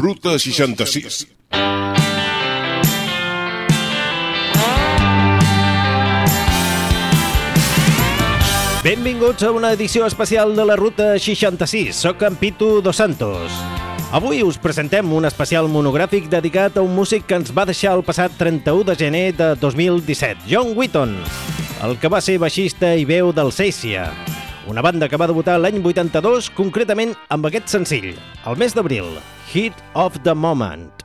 Ruta 66. Benvinguts a una edició especial de la Ruta 66. Soc en Pitu Dos Santos. Avui us presentem un especial monogràfic dedicat a un músic que ens va deixar el passat 31 de gener de 2017, John Wheaton, el que va ser baixista i veu del Seicia, una banda que va debutar l'any 82, concretament amb aquest senzill, el mes d'abril, Hit of the Moment.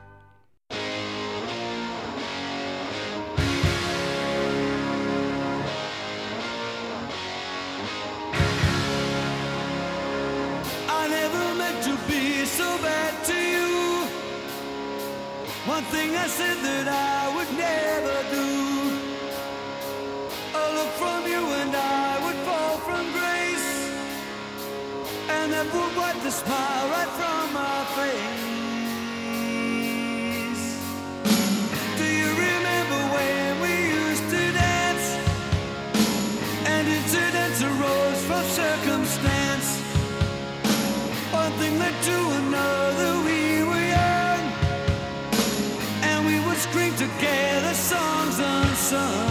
The smile right from my face. Do you remember when we used to dance? And incidents arose from circumstance. One thing led to another, we were young, and we would scream together songs unsung.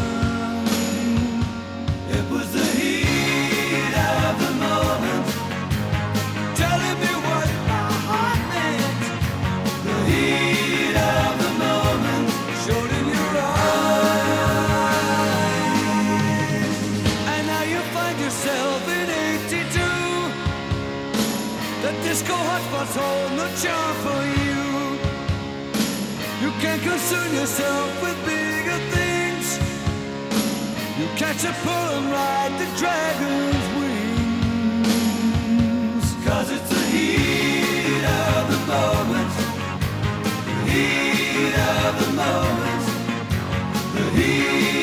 Hotspots hold no charm for you. You can't concern yourself with bigger things. You catch a pull and ride the dragon's wings. Cause it's the heat of the moment. The heat of the moment. The heat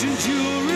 patient you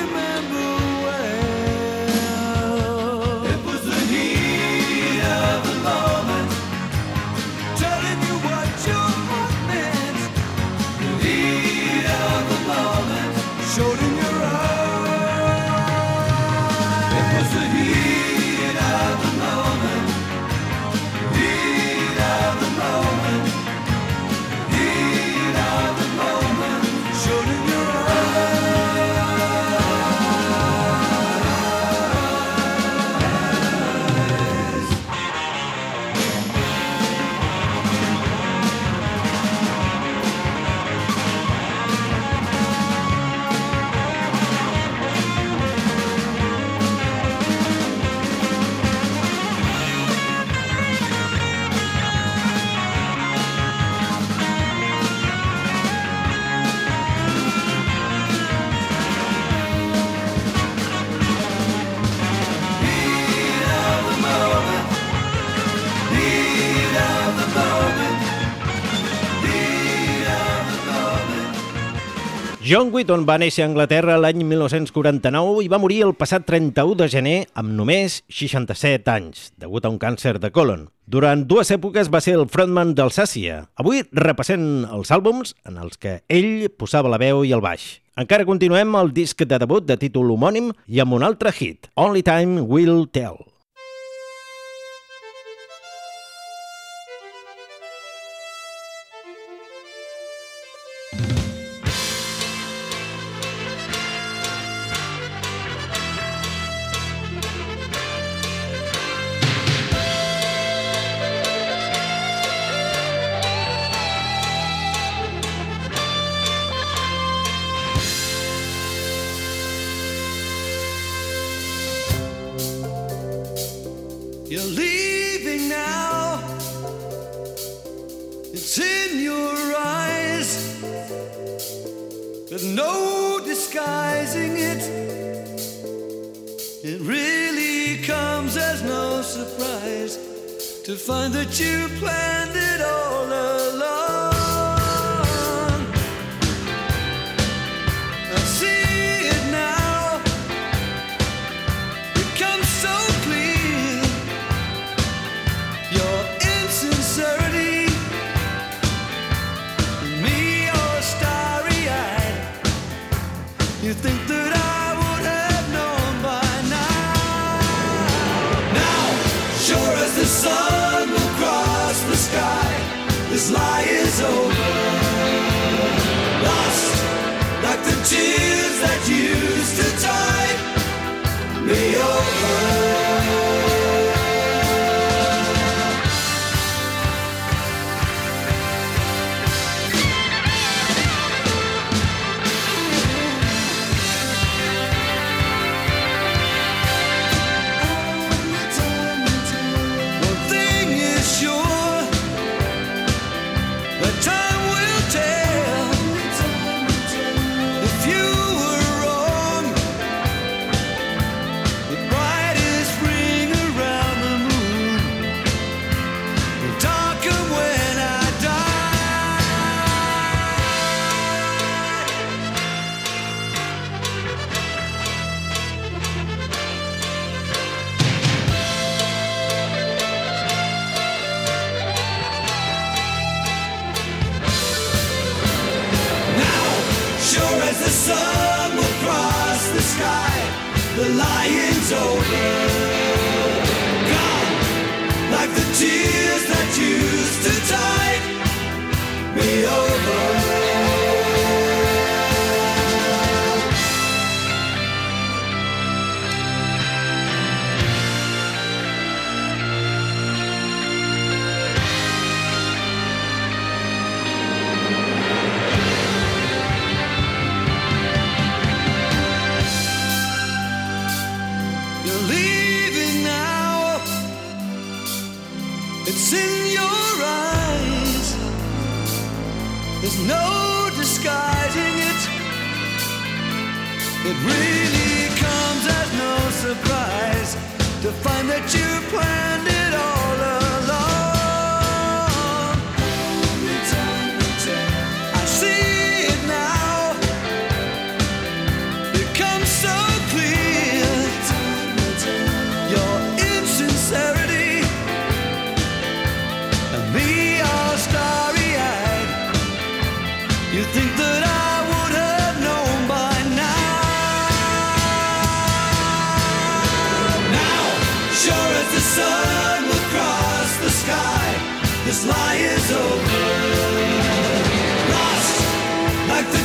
John Wheaton va néixer a Anglaterra l'any 1949 i va morir el passat 31 de gener amb només 67 anys, degut a un càncer de colon. Durant dues èpoques va ser el frontman del Sàcia. Avui repassem els àlbums en els que ell posava la veu i el baix. Encara continuem el disc de debut de títol homònim i amb un altre hit, Only Time Will Tell. Really comes as no surprise to find that you planned it all along. Like the tears that used to tide me over. Really comes as no surprise to find that you planned it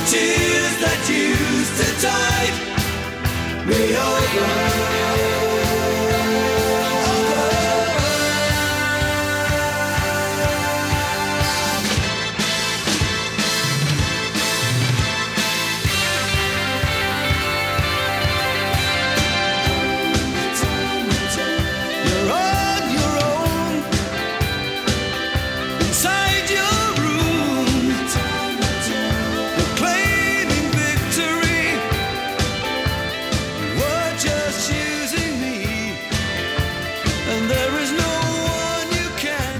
tears that used to tide me over.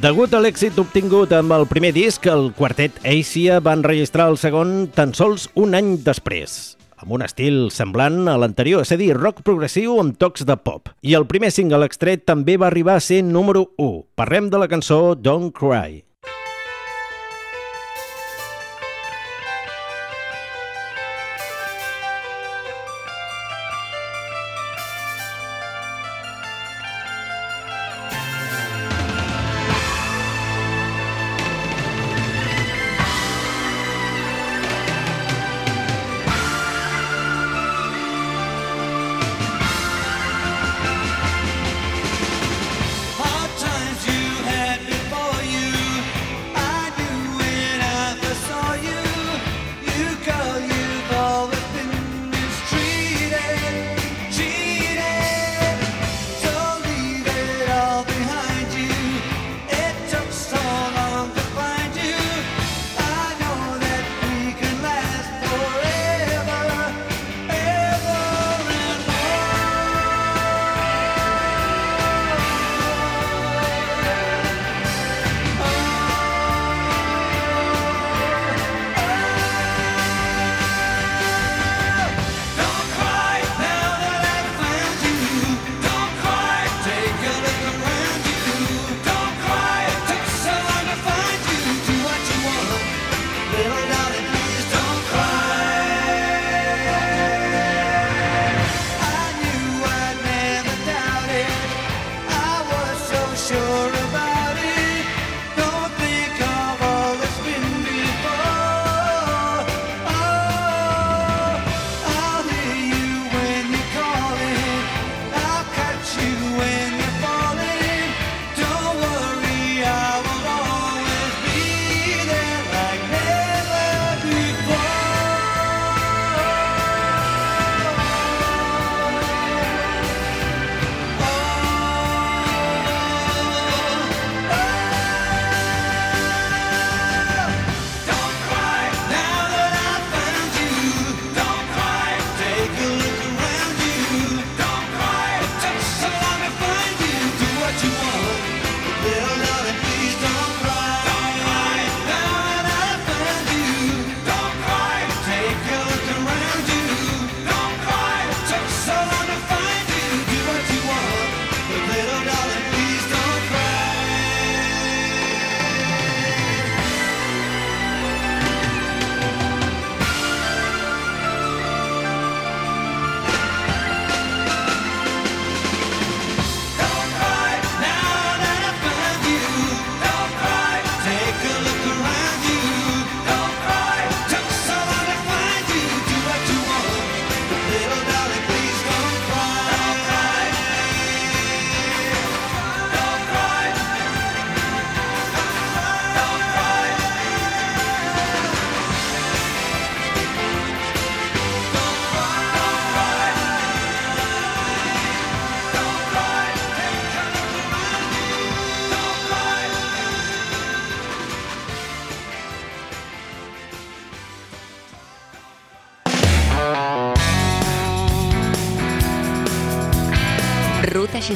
Degut a l'èxit obtingut amb el primer disc, el quartet Asia va enregistrar el segon tan sols un any després, amb un estil semblant a l'anterior, és a dir, rock progressiu amb tocs de pop. I el primer single extret també va arribar a ser número 1. Parlem de la cançó Don't Cry.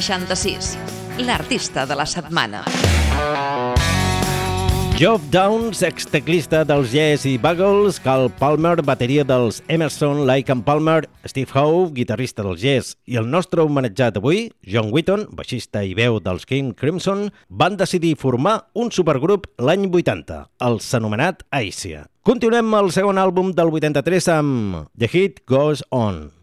66, l'artista de la setmana. Geoff Downs, ex-teclista dels Yes i Buggles, Cal Palmer, bateria dels Emerson, Lake and Palmer, Steve Howe, guitarrista dels Yes, i el nostre homenatjat avui, John Wheaton, baixista i veu dels King Crimson, van decidir formar un supergrup l'any 80, el s'anomenat Aisia. Continuem el segon àlbum del 83 amb The Hit Goes On.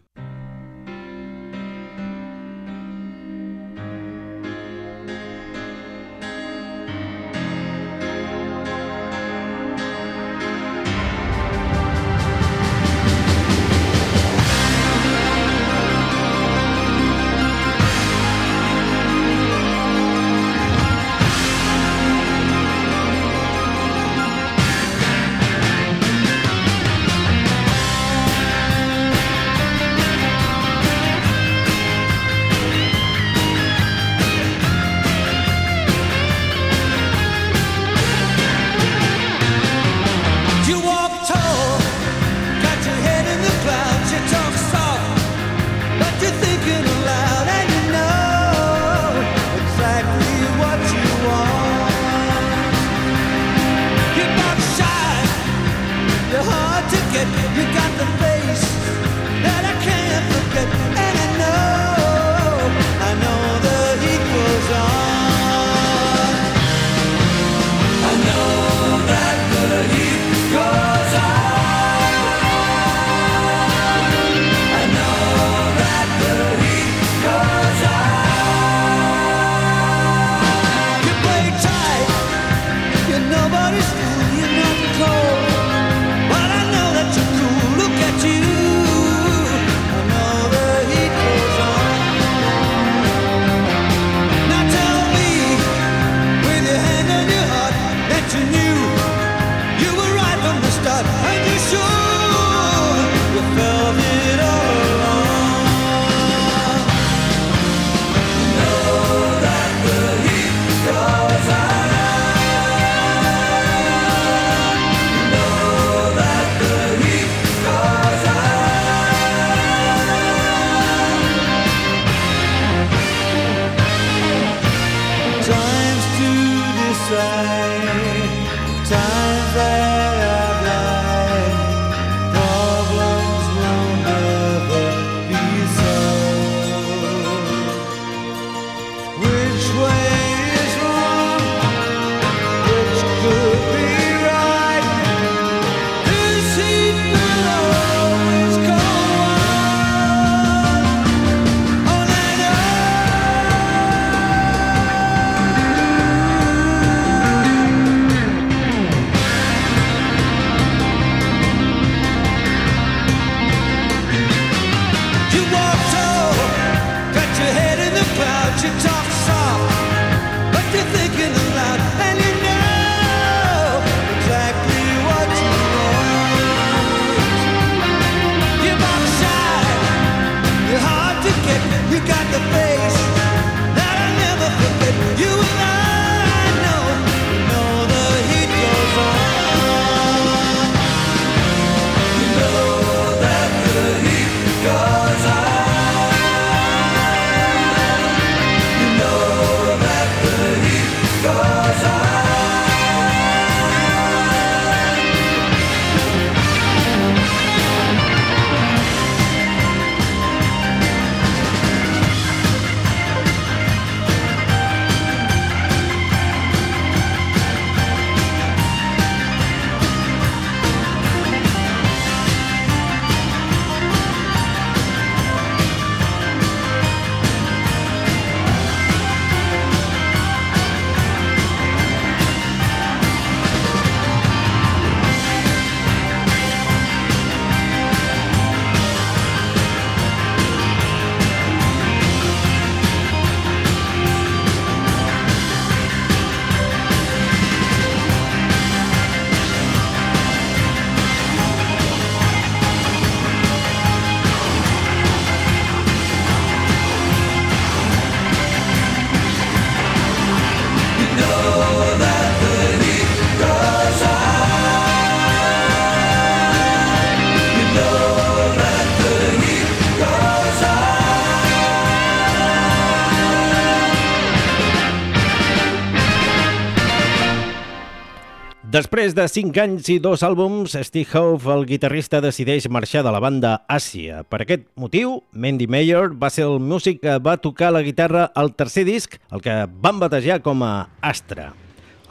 Després de 5 anys i dos àlbums, Steve Howe, el guitarrista, decideix marxar de la banda Àsia. Per aquest motiu, Mandy Mayer va ser el músic que va tocar la guitarra al tercer disc, el que van batejar com a Astra.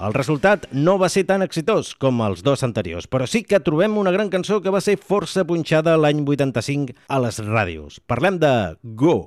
El resultat no va ser tan exitós com els dos anteriors, però sí que trobem una gran cançó que va ser força punxada l'any 85 a les ràdios. Parlem de Go!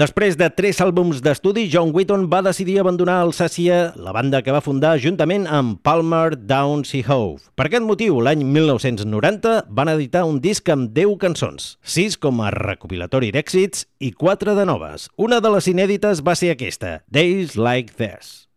Després de tres àlbums d'estudi, John Wheaton va decidir abandonar Alsàcia, la banda que va fundar juntament amb Palmer, Downs i Hove. Per aquest motiu, l'any 1990 van editar un disc amb 10 cançons, 6 com a recopilatori d'èxits i 4 de noves. Una de les inèdites va ser aquesta, Days Like This.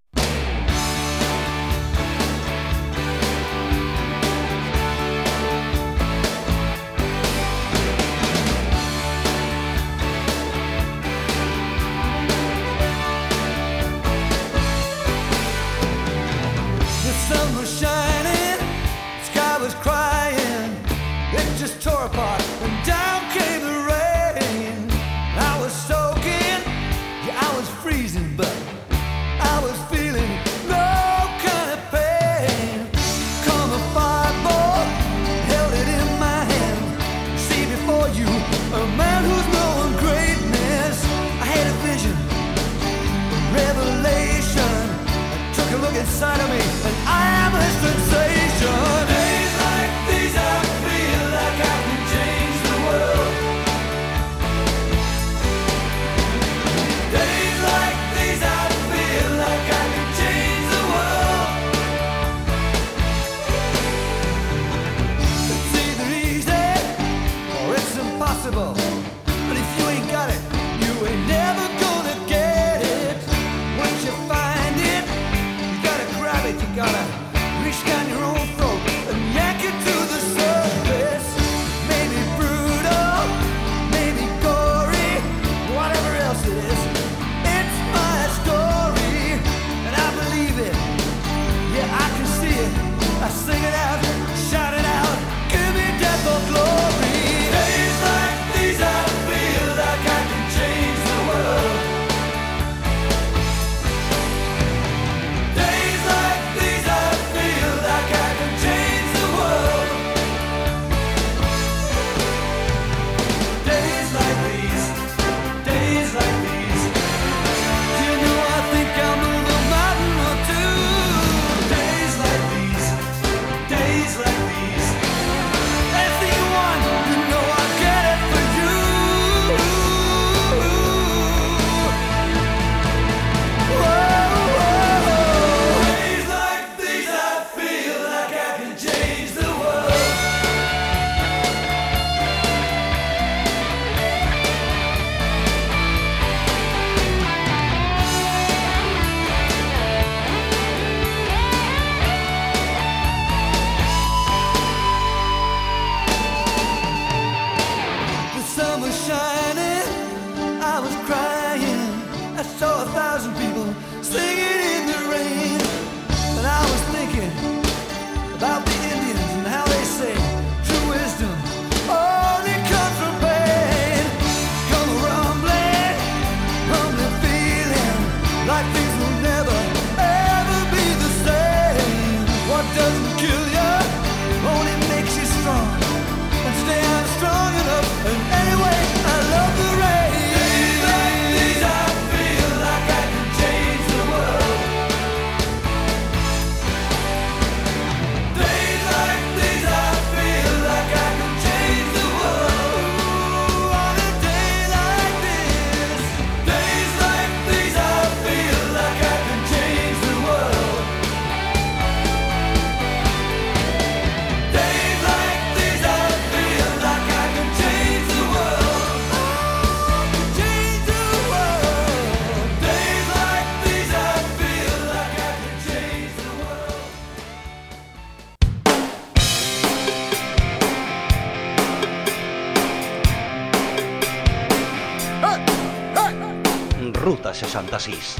Ruta 66.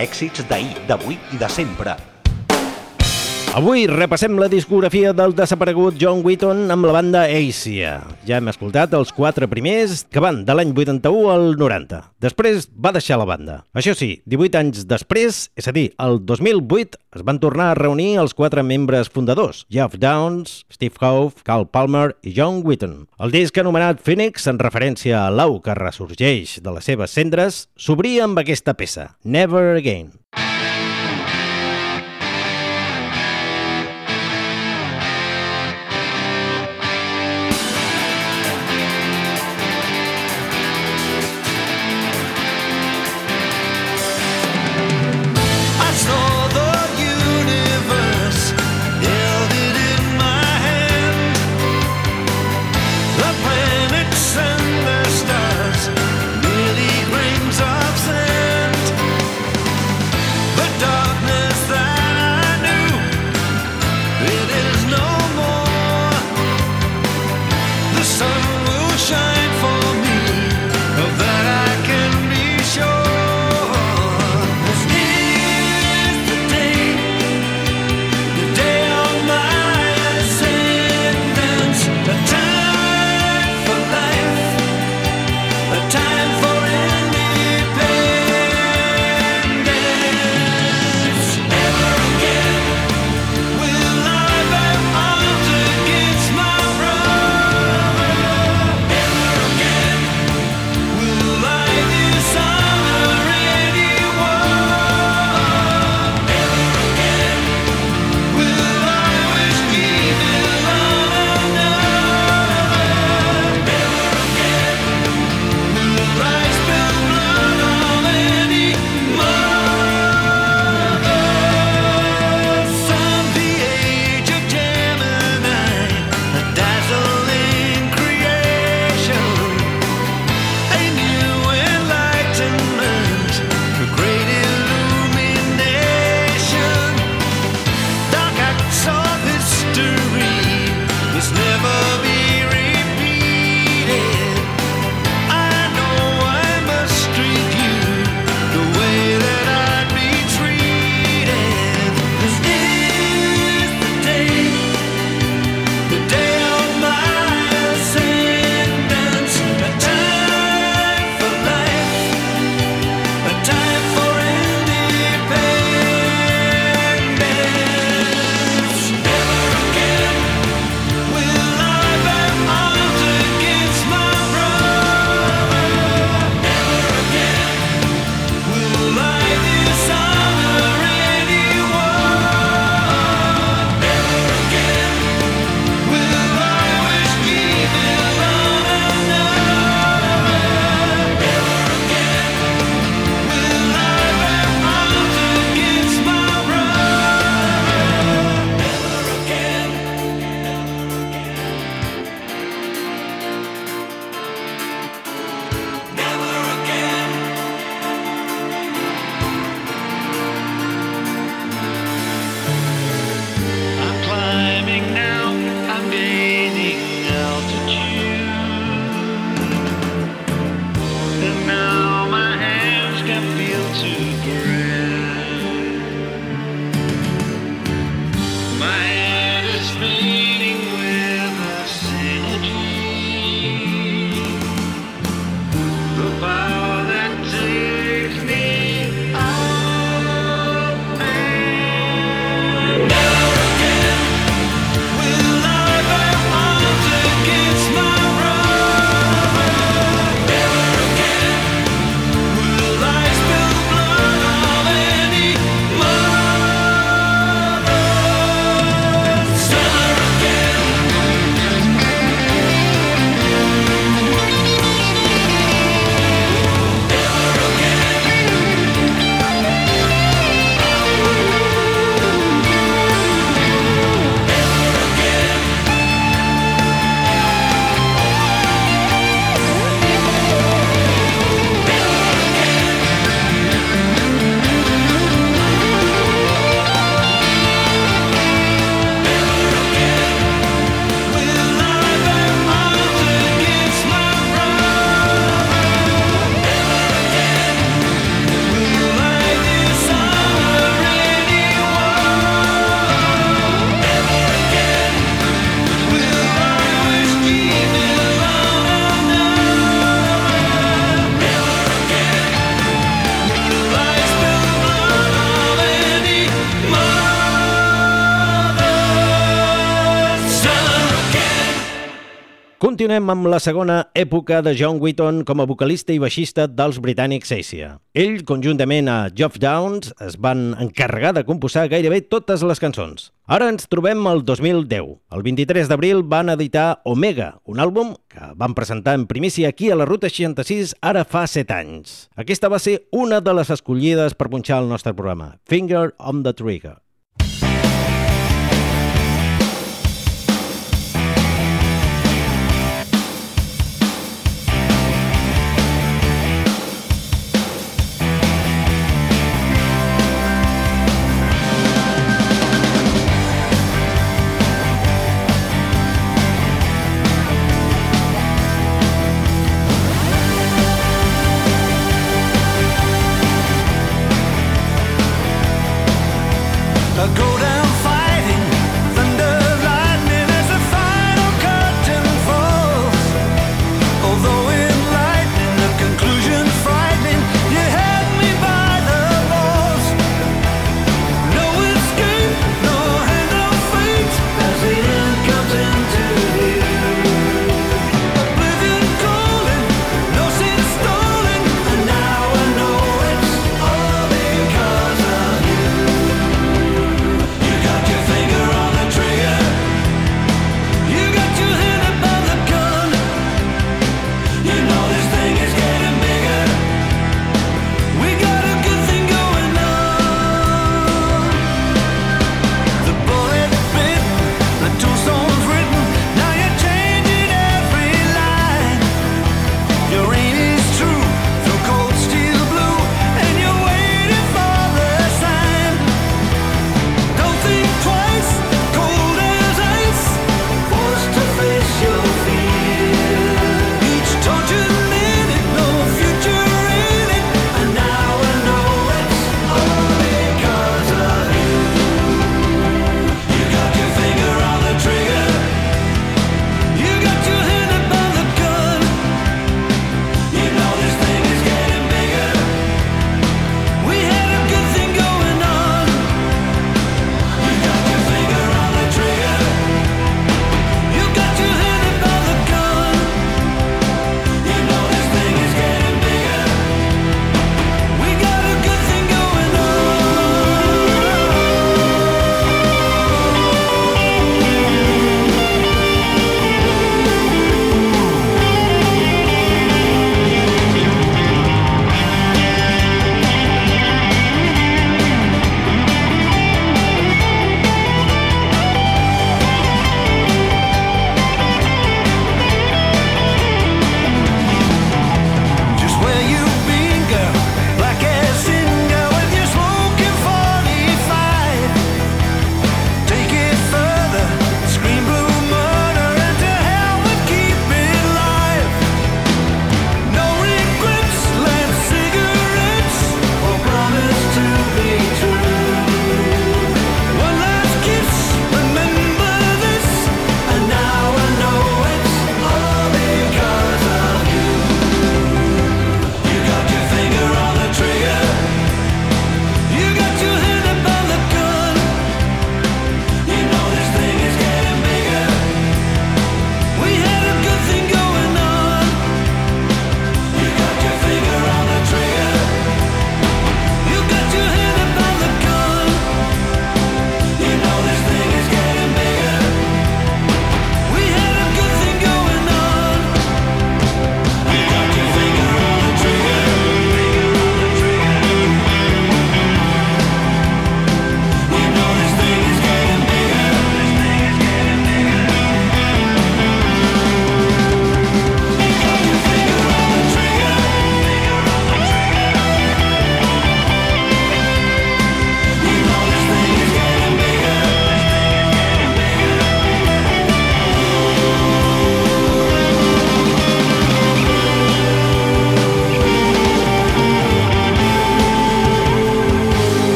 Èxits d'ahir, d'avui i de sempre. Avui repassem la discografia del desaparegut John Wheaton amb la banda Asia. Ja hem escoltat els quatre primers, que van de l'any 81 al 90. Després va deixar la banda. Això sí, 18 anys després, és a dir, el 2008, es van tornar a reunir els quatre membres fundadors, Jeff Downs, Steve Howe, Carl Palmer i John Wheaton. El disc anomenat Phoenix, en referència a l'au que ressorgeix de les seves cendres, s'obria amb aquesta peça, Never Again. I continuem amb la segona època de John Wheaton com a vocalista i baixista dels britànics Asia. Ell, conjuntament a Geoff Downs, es van encarregar de composar gairebé totes les cançons. Ara ens trobem al 2010. El 23 d'abril van editar Omega, un àlbum que van presentar en primícia aquí a la Ruta 66 ara fa 7 anys. Aquesta va ser una de les escollides per punxar el nostre programa, Finger on the Trigger.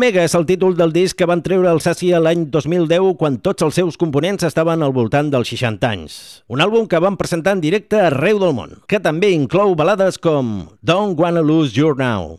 Omega és el títol del disc que van treure el Sassi l'any 2010 quan tots els seus components estaven al voltant dels 60 anys. Un àlbum que van presentar en directe arreu del món, que també inclou balades com Don't Wanna Lose You Now.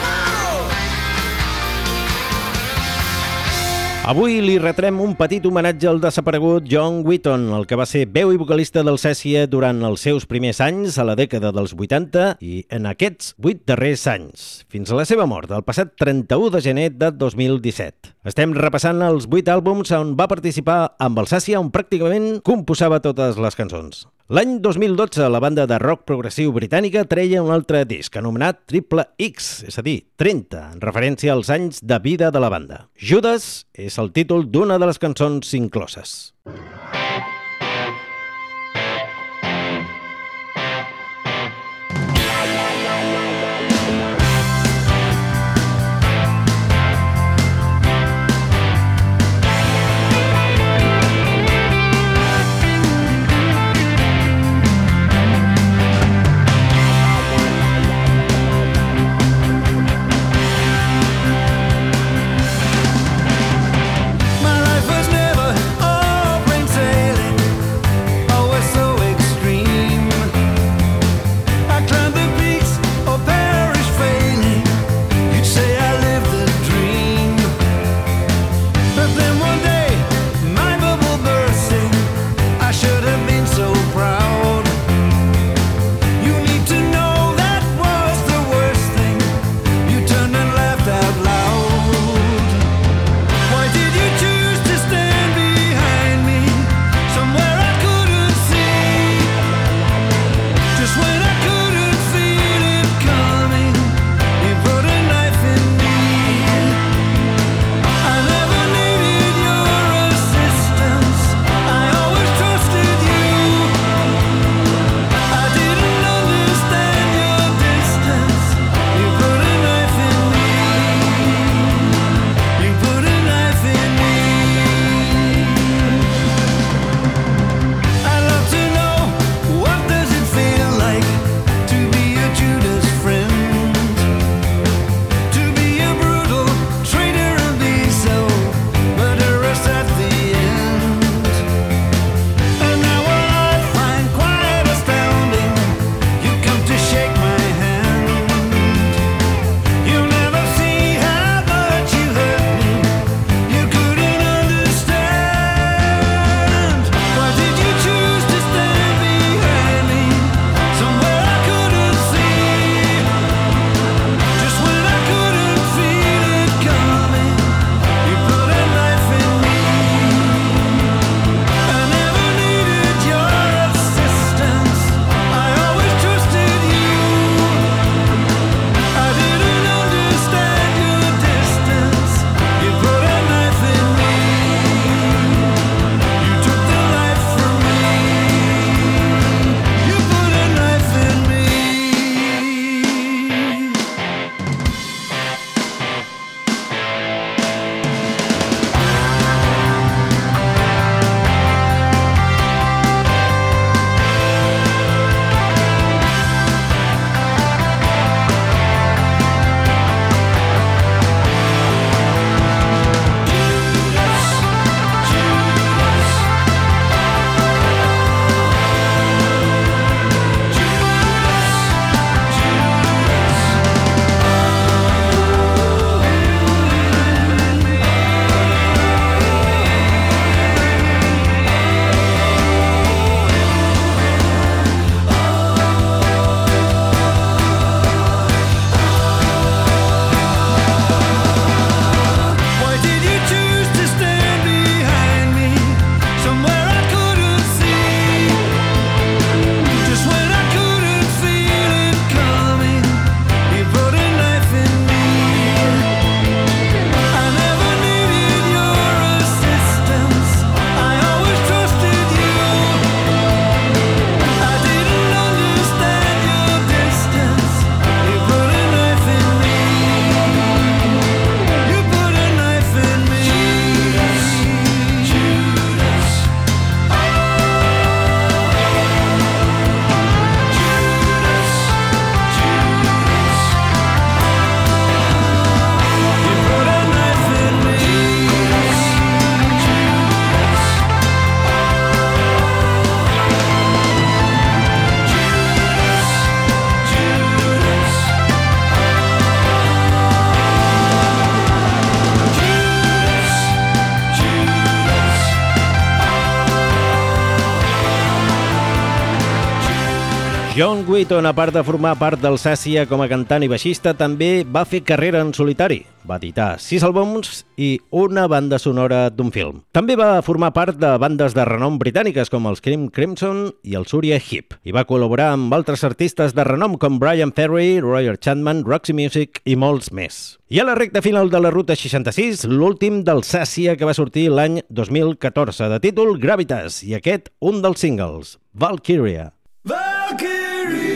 Avui li retrem un petit homenatge al desaparegut John Wheaton, el que va ser veu i vocalista del Cècia durant els seus primers anys a la dècada dels 80 i en aquests 8 darrers anys, fins a la seva mort el passat 31 de gener de 2017. Estem repassant els 8 àlbums on va participar amb el Cècia, on pràcticament composava totes les cançons. L'any 2012, la banda de rock progressiu britànica treia un altre disc anomenat Triple X, és a dir, 30, en referència als anys de vida de la banda. Judas és el títol d'una de les cançons incloses. My Wheaton, a part de formar part del Sàcia com a cantant i baixista, també va fer carrera en solitari. Va editar sis àlbums i una banda sonora d'un film. També va formar part de bandes de renom britàniques com els Cream Crimson i el Surya Hip i va col·laborar amb altres artistes de renom com Brian Ferry, Roger Chapman, Roxy Music i molts més. I a la recta final de la Ruta 66, l'últim del Sàcia que va sortir l'any 2014, de títol Gravitas, i aquest un dels singles, Valkyria. Valkyrie.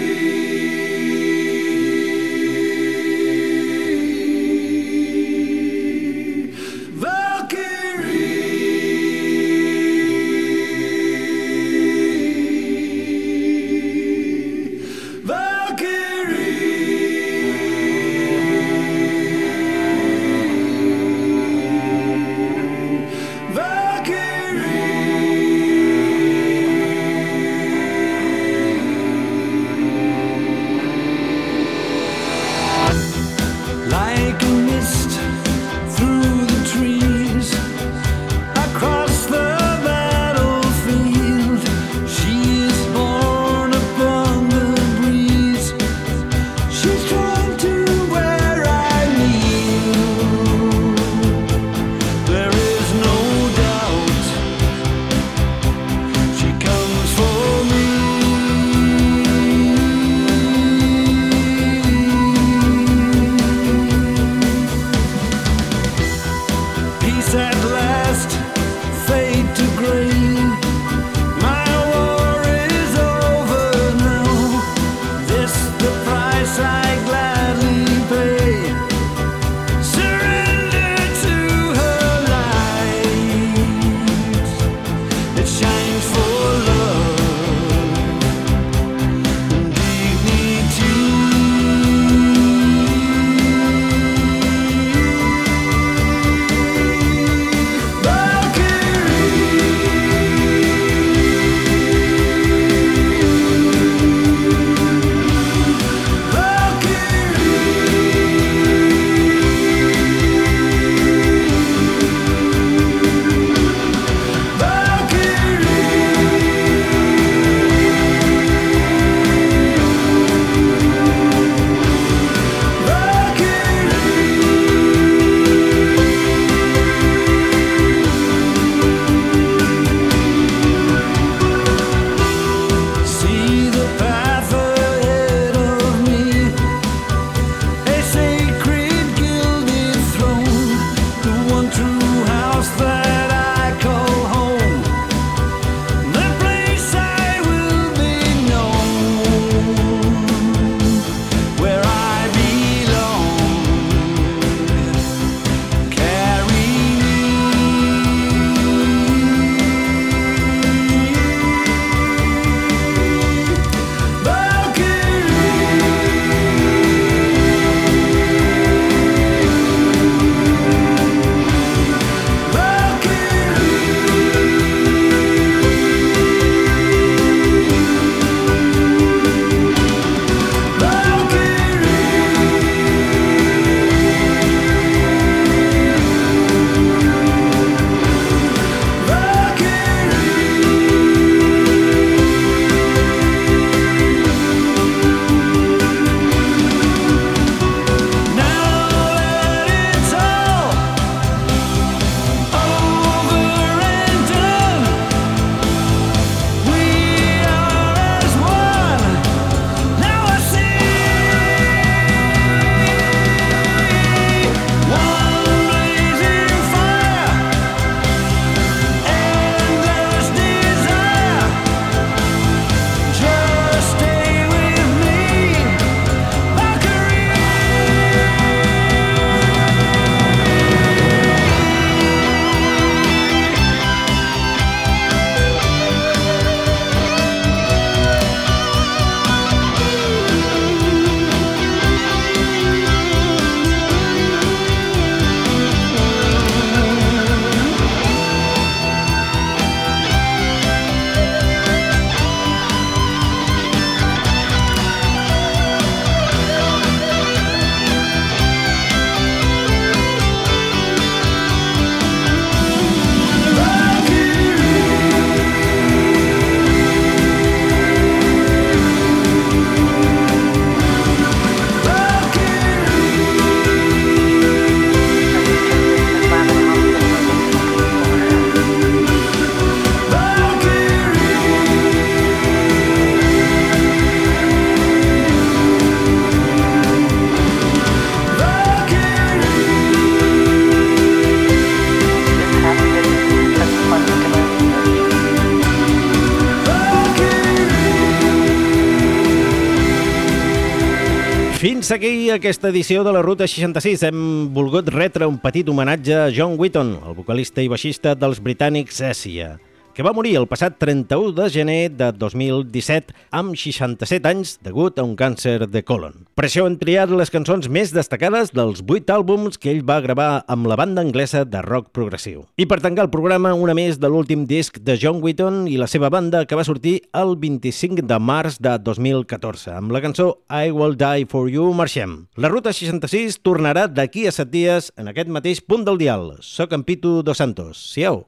Aquesta edició de la Ruta 66. Hem volgut retre un petit homenatge a John Witton, el vocalista i baixista dels britànics Essia que va morir el passat 31 de gener de 2017 amb 67 anys degut a un càncer de colon. Per això hem triat les cançons més destacades dels 8 àlbums que ell va gravar amb la banda anglesa de rock progressiu. I per tancar el programa, una més de l'últim disc de John Witton i la seva banda que va sortir el 25 de març de 2014 amb la cançó I Will Die For You marxem. La Ruta 66 tornarà d'aquí a 7 dies en aquest mateix punt del dial. Soc en Pitu Dos Santos. Siau!